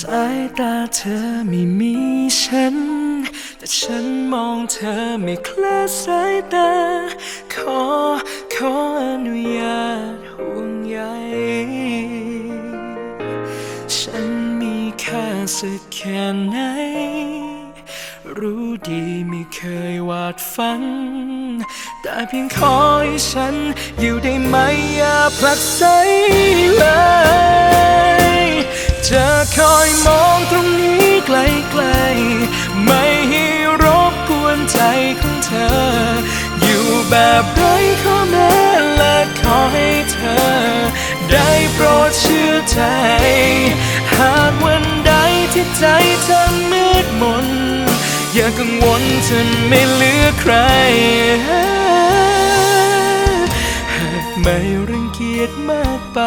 สายตาเธอไม่มีฉัน แต่ฉันมองเธอไม่คลาดสายตา ขอขออนุญาตห่วงใยฉันมีค่าสักแค่ไหน รู้ดีไม่เคยวาดฝัน แต่เพียงขอให้ฉันอยู่ได้ไหมอย่าผลักไสเลย คอยมองตรงนี้ไกลๆ ไม่ให้รบกวนใจของเธอ อยู่แบบไร้ข้อแม้และขอให้เธอ ได้โปรดเชื่อใจ หากวันใดที่ใจเธอมืดมน อย่ากังวลจนไม่เหลือใคร หากไม่รังเกียจมากไป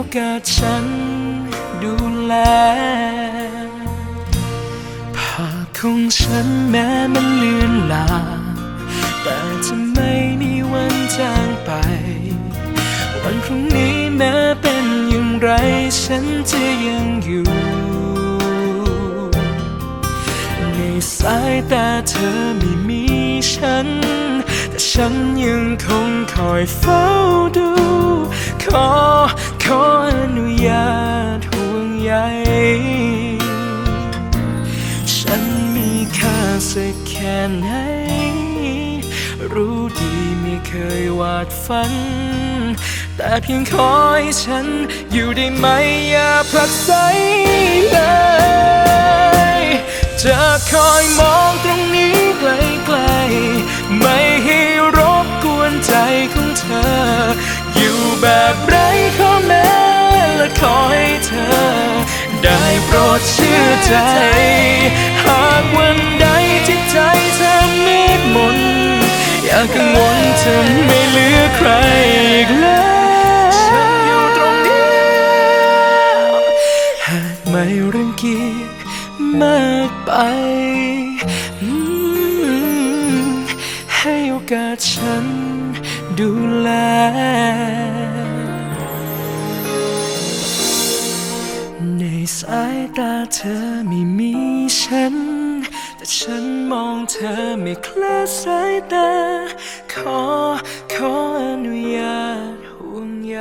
ให้โอกาสฉันดูแลภาพของฉันแม้มันเลือนลางแต่จะไม่มีวันจางไป วันพรุ่งนี้แม้เป็นอย่างไร ฉันจะยังอยู่ ในสายตาเธอไม่มีฉัน แต่ฉันยังคงคอยเฝ้าดู ขอ ญาตห่วงใยฉันมีค่าสักแค่ไหน รู้ดีไม่เคยวาดฝัน แต่เพียงขอให้ฉันอยู่ได้ไหมอย่าผลักไสเลยจะคอยมองตรงนี้ไกลๆไม่ให้รบกวนใจของเธอ อยู่แบบ ขอให้เธอ ได้โปรดเชื่อใจ หากวันใดที่ใจเธอมืดมน อย่ากังวลจนไม่เหลือใครอีกแล้วฉันอยู่ตรงนี้หากไม่รังเกียจมากไปให้โอกาสฉันดูแล สายตาเธอไม่มีฉัน แต่ฉันมองเธอไม่คลาดสายตา ขอ ขออนุญาตห่วงใย